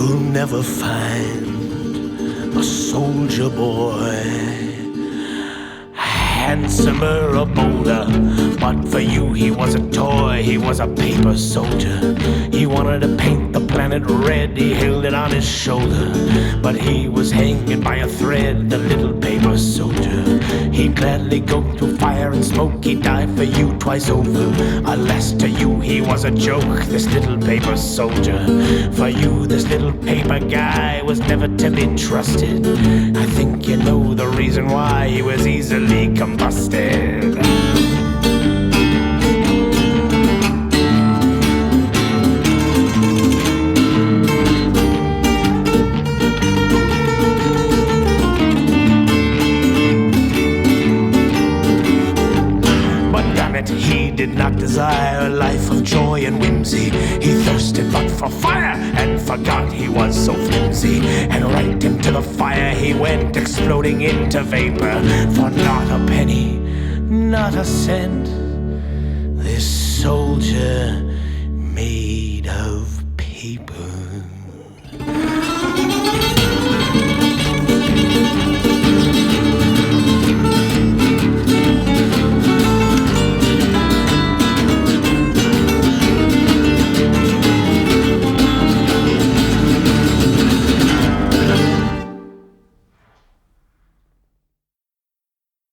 never find a soldier boy handsomer or bolder. But for you, he was a toy, he was a paper soldier. He wanted to paint the planet red, he held it on his shoulder. But he was hanging by a thread, the gladly go through fire and smoke, he'd die for you twice over. Alas, to you, he was a joke, this little paper soldier. For you, this little paper guy was never to be trusted. I think you know the reason why he was easily combusted. Did not desire a life of joy and whimsy. He thirsted but for fire and forgot he was so flimsy. And right into the fire he went, exploding into vapor. For not a penny, not a cent, this soldier